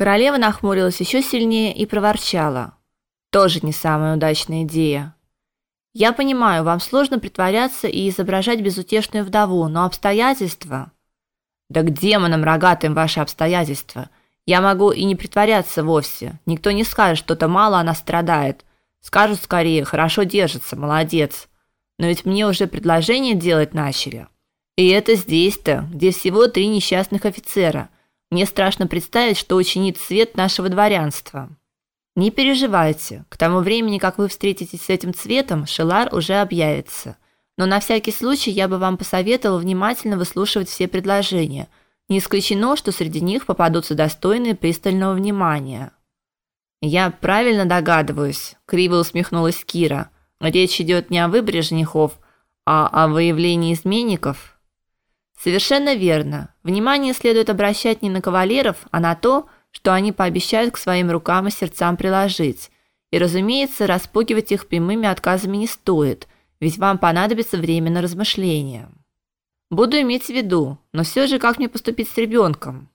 Королева нахмурилась еще сильнее и проворчала: "Тоже не самая удачная идея. Я понимаю, вам сложно притворяться и изображать безутешную вдову, но обстоятельства Да к демонам рогатым ваши обстоятельства. Я могу и не притворяться вовсе. Никто не скажет, что-то мало она страдает. Скажут скорее: хорошо держится, молодец. Но ведь мне уже предложение делать начали. И это здесь-то, где всего три несчастных офицера. Мне страшно представить, что учинит цвет нашего дворянства. Не переживайте. К тому времени, как вы встретитесь с этим цветом, Шелар уже объявится. Но на всякий случай я бы вам посоветовал внимательно выслушивать все предложения. Не исключено, что среди них попадутся достойные пристального внимания. Я правильно догадываюсь, криво усмехнулась Кира. Речь идет не о выборе женихов, а о выявлении изменников. Совершенно верно. Внимание следует обращать не на кавалеров, а на то, что они пообещают к своим рукам и сердцам приложить. И, разумеется, распугивать их прямыми отказами не стоит, ведь вам понадобится время на размышления. Буду иметь в виду, но все же как мне поступить с ребенком?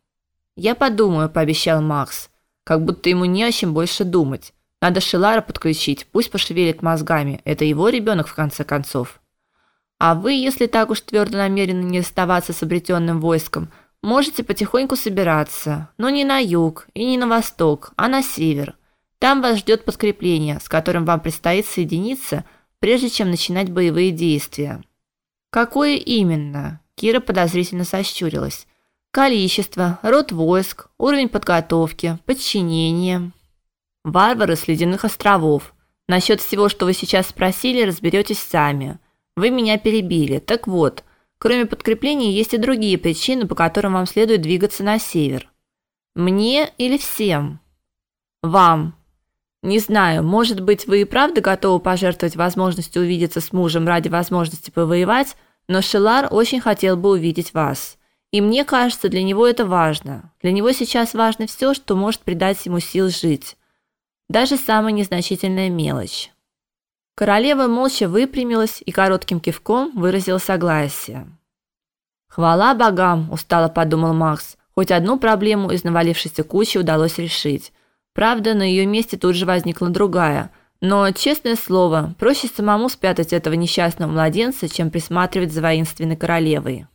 Я подумаю, пообещал Макс, как будто ему не о чем больше думать. Надо Шелара подключить, пусть пошевелит мозгами. Это его ребенок в конце концов. А вы, если так уж твердо намерены не расставаться с обретенным войском, можете потихоньку собираться, но не на юг и не на восток, а на север. Там вас ждет подкрепление, с которым вам предстоит соединиться, прежде чем начинать боевые действия. Какое именно? Кира подозрительно сощурилась. Количество, род войск, уровень подготовки, подчинение. Варвары с ледяных островов. Насчет всего, что вы сейчас спросили, разберетесь сами. Вы меня перебили. Так вот, кроме подкрепления есть и другие причины, по которым вам следует двигаться на север. Мне или всем? Вам. Не знаю, может быть, вы и правда готовы пожертвовать возможностью увидеться с мужем ради возможности повоевать, но Шелар очень хотел бы увидеть вас. И мне кажется, для него это важно. Для него сейчас важно все, что может придать ему сил жить. Даже самая незначительная мелочь. Королева молча выпрямилась и коротким кивком выразила согласие. Хвала богам, устало подумал Макс. Хоть одну проблему из навалившейся кучи удалось решить. Правда, на ее месте тут же возникла другая. Но, честное слово, проще самому спрятать этого несчастного младенца, чем присматривать за воинственной королевой.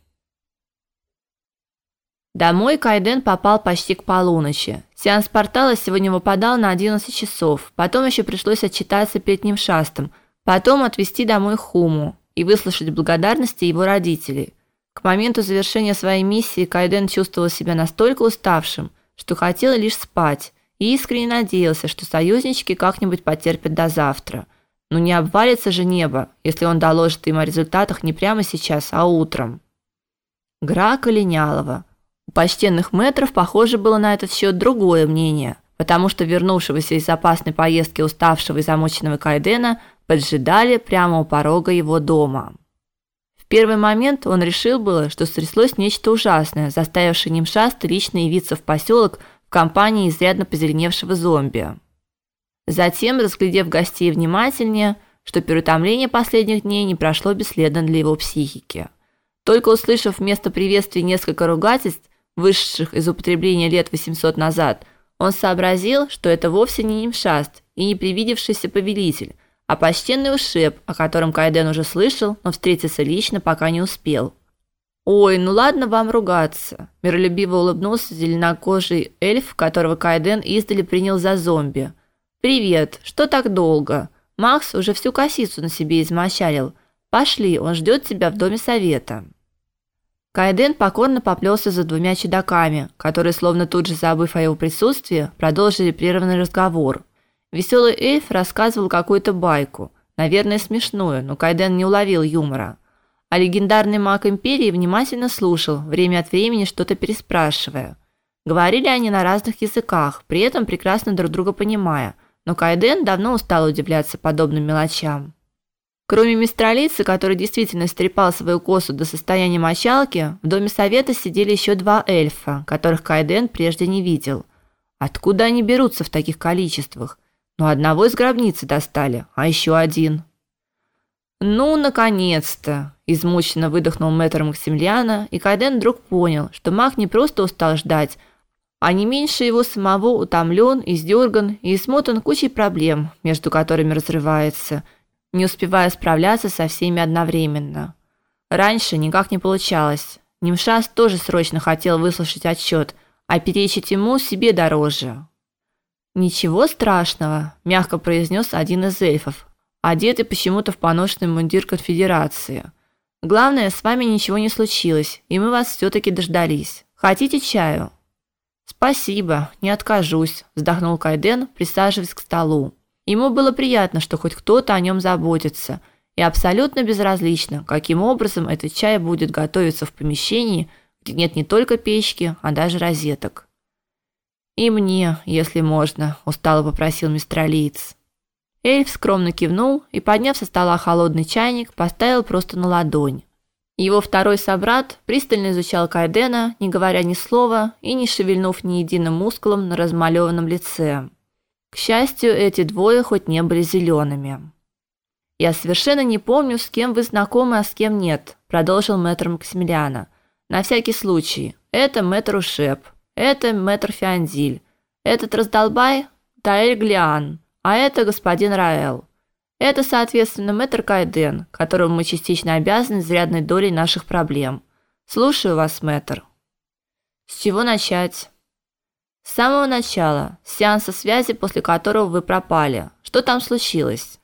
Домой Кайден попал почти к полуночи. Сеанс портала сегодня выпадал на 11 часов. Потом еще пришлось отчитаться перед ним шастом, потом отвезти домой Хуму и выслушать благодарности его родителей. К моменту завершения своей миссии Кайден чувствовал себя настолько уставшим, что хотел лишь спать, и искренне надеялся, что союзнички как-нибудь потерпят до завтра. Но не обвалится же небо, если он доложит им о результатах не прямо сейчас, а утром. Грака Линялова у почтенных метров, похоже, было на этот счет другое мнение, потому что вернувшегося из опасной поездки уставшего и замученного Кайдена поджидали прямо у порога его дома. В первый момент он решил было, что стряслось нечто ужасное, заставившее Нимшаста лично явиться в поселок в компании изрядно позеленевшего зомби. Затем, разглядев гостей внимательнее, что переутомление последних дней не прошло бесследно для его психики. Только услышав вместо приветствия несколько ругательств, вышедших из употребления лет 800 назад, он сообразил, что это вовсе не Нимшаст и не привидевшийся повелитель, а почтенный ушеб, о котором Кайден уже слышал, но встретиться лично пока не успел. Ой, ну ладно вам ругаться, миролюбиво улыбнулся зеленокожий эльф, которого Кайден издали принял за зомби. Привет. Что так долго? Макс уже всю косицу на себе измочалил. Пошли, он ждет тебя в доме совета. Кайден покорно поплелся за двумя чудаками, которые, словно тут же забыв о его присутствии, продолжили прерванный разговор. Веселый эльф рассказывал какую-то байку, наверное, смешную, но Кайден не уловил юмора. А легендарный маг империи внимательно слушал, время от времени что-то переспрашивая. Говорили они на разных языках, при этом прекрасно друг друга понимая, но Кайден давно устал удивляться подобным мелочам. Кроме мистралицы, который действительно стрепал свою косу до состояния мочалки, в доме совета сидели еще два эльфа, которых Кайден прежде не видел. Откуда они берутся в таких количествах? Ну одного из гробницы достали, а еще один. Ну, наконец-то, измученно выдохнул мэтр Максимилиана, и Кайден вдруг понял, что маг не просто устал ждать, а не меньше его самого утомлен, издерган и измотан кучей проблем, между которыми разрывается, не успевая справляться со всеми одновременно. Раньше никак не получалось. Нимшас тоже срочно хотел выслушать отчет, а перечить ему себе дороже. Ничего страшного, мягко произнес один из эльфов, одетый почему-то в поношенный мундир конфедерации. Главное, с вами ничего не случилось, и мы вас все таки дождались. Хотите чаю? Спасибо, не откажусь, вздохнул Кайден, присаживаясь к столу. Ему было приятно, что хоть кто-то о нем заботится, и абсолютно безразлично, каким образом этот чай будет готовиться в помещении, где нет не только печки, а даже розеток. И мне, если можно, устало попросил мистер Алиец. Эльф скромно кивнул и, подняв со стола холодный чайник, поставил просто на ладонь. Его второй собрат пристально изучал Кайдена, не говоря ни слова и не шевельнув ни единым мускулом на размалеванном лице. К счастью, эти двое хоть не были зелеными. Я совершенно не помню, с кем вы знакомы, а с кем нет, продолжил мэтр Максимилиана. На всякий случай. Это мэтр Ушеп, это мэтр Фиандиль, этот раздолбай Таэль Глиан, а это господин Раэл. Это, соответственно, мэтр Кайден, которому мы частично обязаны изрядной долей наших проблем. Слушаю вас, мэтр. С чего начать? С самого начала, сеанса связи, после которого вы пропали. Что там случилось?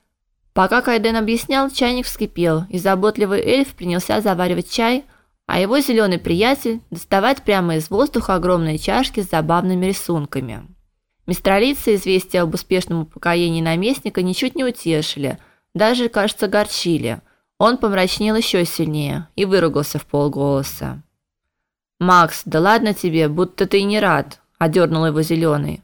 Пока Кайден объяснял, чайник вскипел, и заботливый эльф принялся заваривать чай, а его зеленый приятель доставать прямо из воздуха огромные чашки с забавными рисунками. Мистралица известия об успешном упокоении наместника ничуть не утешили, даже, кажется, горчили. Он помрачнел еще сильнее и выругался в полголоса. Макс, да ладно тебе, будто ты не рад, одернул его зеленый.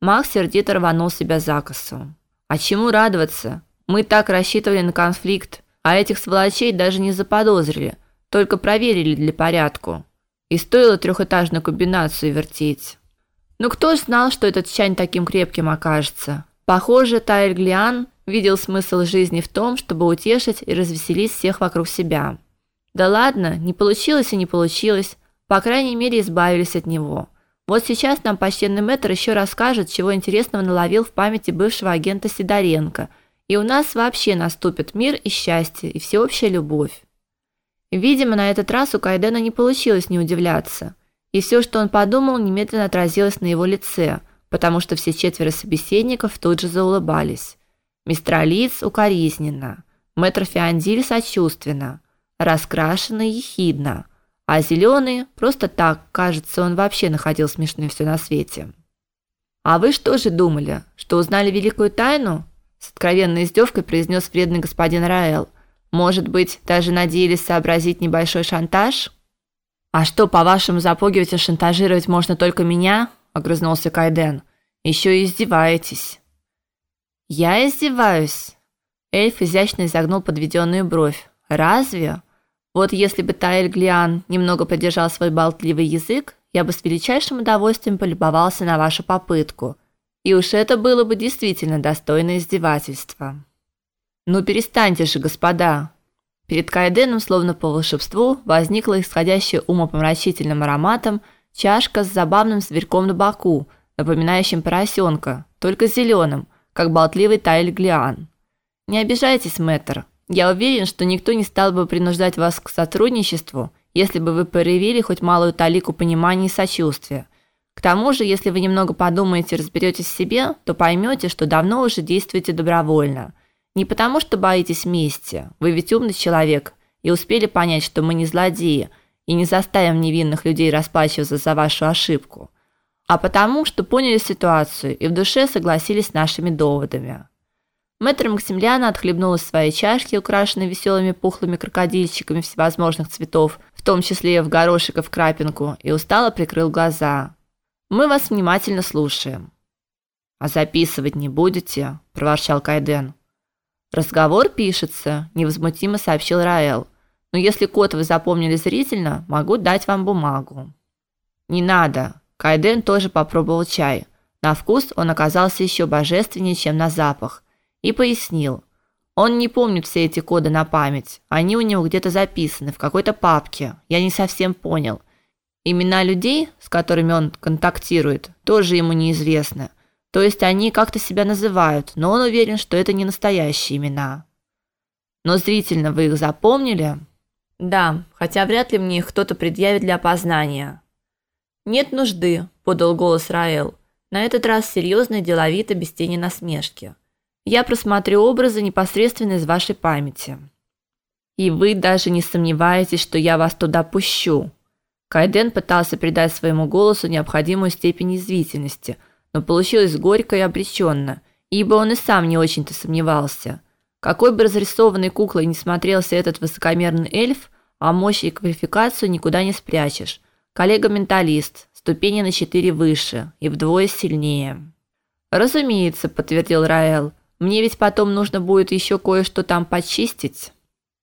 Макс сердито рванул себя за косу. А чему радоваться? Мы так рассчитывали на конфликт, а этих сволочей даже не заподозрили, только проверили для порядку. И стоило трехэтажную комбинацию вертеть. Но кто ж знал, что этот чань таким крепким окажется? Похоже, Тайль видел смысл жизни в том, чтобы утешить и развеселить всех вокруг себя. Да ладно, не получилось и не получилось, по крайней мере, избавились от него. Вот сейчас нам почтенный мэтр еще расскажет, чего интересного наловил в памяти бывшего агента Сидоренко, и у нас вообще наступит мир и счастье, и всеобщая любовь. Видимо, на этот раз у Кайдена не получилось не удивляться и все, что он подумал, немедленно отразилось на его лице, потому что все четверо собеседников тут же заулыбались. Мистер Алиц укоризненно, мэтр Фиандиль сочувственно, раскрашенный ехидно, а зеленый просто так, кажется, он вообще находил смешным все на свете. А вы что же думали, что узнали великую тайну? с откровенной издевкой произнес вредный господин Раэл. Может быть, даже надеялись сообразить небольшой шантаж? А что, по-вашему, запугивать и шантажировать можно только меня? огрызнулся Кайден. Еще и издеваетесь. Я издеваюсь. Эльф изящно изогнул подведенную бровь. Разве? Вот если бы Таэль Глиан немного подержал свой болтливый язык, я бы с величайшим удовольствием полюбовался на вашу попытку. И уж это было бы действительно достойно издевательства. Ну перестаньте же, господа, Перед Кайденом, словно по волшебству, возникла исходящая умопомрачительным ароматом чашка с забавным зверьком на боку, напоминающим поросенка, только зеленым, как болтливый Тайль Глиан. Не обижайтесь, мэтр. Я уверен, что никто не стал бы принуждать вас к сотрудничеству, если бы вы проявили хоть малую талику понимания и сочувствия. К тому же, если вы немного подумаете и разберетесь в себе, то поймете, что давно уже действуете добровольно – не потому, что боитесь мести. Вы ведь умный человек и успели понять, что мы не злодеи и не заставим невинных людей расплачиваться за вашу ошибку, а потому, что поняли ситуацию и в душе согласились с нашими доводами. Мэтр Максимилиана отхлебнул из своей чашки, украшенной веселыми пухлыми крокодильчиками всевозможных цветов, в том числе и в горошек и в крапинку, и устало прикрыл глаза. Мы вас внимательно слушаем. А записывать не будете, проворчал Кайден. Разговор пишется, невозмутимо сообщил Раэл. Но если код вы запомнили зрительно, могу дать вам бумагу. Не надо. Кайден тоже попробовал чай. На вкус он оказался еще божественнее, чем на запах, и пояснил: он не помнит все эти коды на память. Они у него где-то записаны в какой-то папке. Я не совсем понял. Имена людей, с которыми он контактирует, тоже ему неизвестны. То есть они как-то себя называют, но он уверен, что это не настоящие имена. Но зрительно вы их запомнили? Да, хотя вряд ли мне их кто-то предъявит для опознания. Нет нужды, подал голос Раэл. На этот раз серьезно и деловито, без тени насмешки. Я просмотрю образы непосредственно из вашей памяти. И вы даже не сомневаетесь, что я вас туда пущу. Кайден пытался придать своему голосу необходимую степень извитительности, но получилось горько и обреченно, ибо он и сам не очень-то сомневался. Какой бы разрисованной куклой ни смотрелся этот высокомерный эльф, а мощь и квалификацию никуда не спрячешь. Коллега-менталист, ступени на четыре выше и вдвое сильнее. Разумеется, подтвердил Раэл. Мне ведь потом нужно будет еще кое-что там почистить.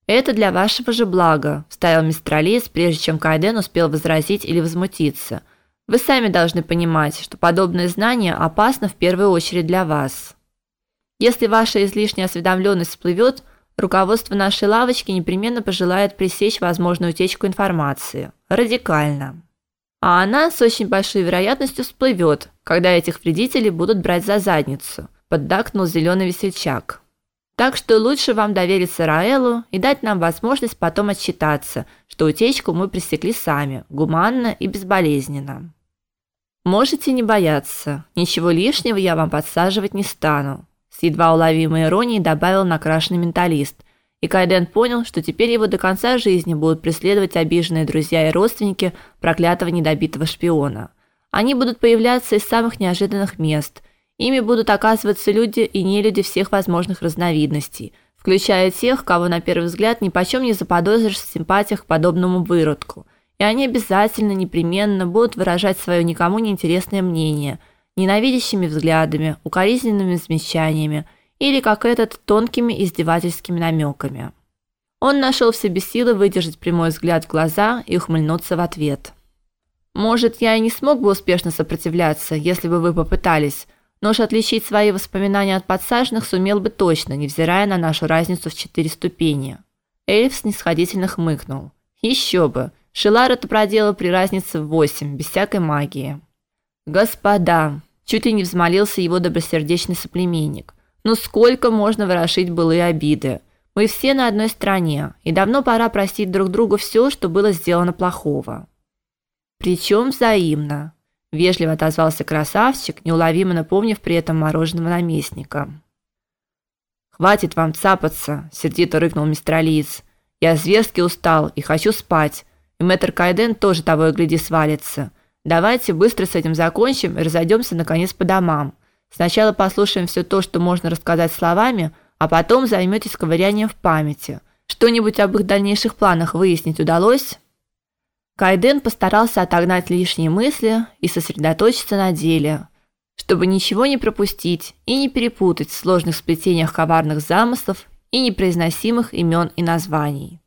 Это для вашего же блага, вставил мистер Алис, прежде чем Кайден успел возразить или возмутиться. Вы сами должны понимать, что подобное знание опасно в первую очередь для вас. Если ваша излишняя осведомленность всплывет, руководство нашей лавочки непременно пожелает пресечь возможную утечку информации. Радикально. А она с очень большой вероятностью всплывет, когда этих вредителей будут брать за задницу, поддакнул зеленый весельчак. Так что лучше вам довериться Раэлу и дать нам возможность потом отчитаться, что утечку мы пресекли сами, гуманно и безболезненно. Можете не бояться. Ничего лишнего я вам подсаживать не стану с едва уловимой иронией добавил накрашенный менталист. И Кайден понял, что теперь его до конца жизни будут преследовать обиженные друзья и родственники проклятого недобитого шпиона. Они будут появляться из самых неожиданных мест. Ими будут оказываться люди и не люди всех возможных разновидностей, включая тех, кого на первый взгляд ни почем не заподозришь в симпатиях к подобному выродку. И они обязательно непременно будут выражать свое никому не интересное мнение – ненавидящими взглядами, укоризненными замечаниями или, как этот, тонкими издевательскими намеками. Он нашел в себе силы выдержать прямой взгляд в глаза и ухмыльнуться в ответ. Может, я и не смог бы успешно сопротивляться, если бы вы попытались, но уж отличить свои воспоминания от подсаженных сумел бы точно, невзирая на нашу разницу в четыре ступени. Эльф снисходительно хмыкнул. Еще бы. Шилар это проделал при разнице в восемь, без всякой магии. Господа, Чуть ли не взмолился его добросердечный соплеменник. Ну сколько можно ворошить былые обиды? Мы все на одной стороне, и давно пора простить друг другу все, что было сделано плохого. Причем взаимно, вежливо отозвался красавчик, неуловимо напомнив при этом мороженого наместника. Хватит вам цапаться, сердито рыкнул мистер Алис. Я зверски устал и хочу спать. И мэтр Кайден тоже того и гляди свалится. Давайте быстро с этим закончим и разойдемся наконец по домам. Сначала послушаем все то, что можно рассказать словами, а потом займётесь ковырянием в памяти. Что-нибудь об их дальнейших планах выяснить удалось? Кайден постарался отогнать лишние мысли и сосредоточиться на деле, чтобы ничего не пропустить и не перепутать в сложных сплетениях коварных замыслов и непроизносимых имен и названий.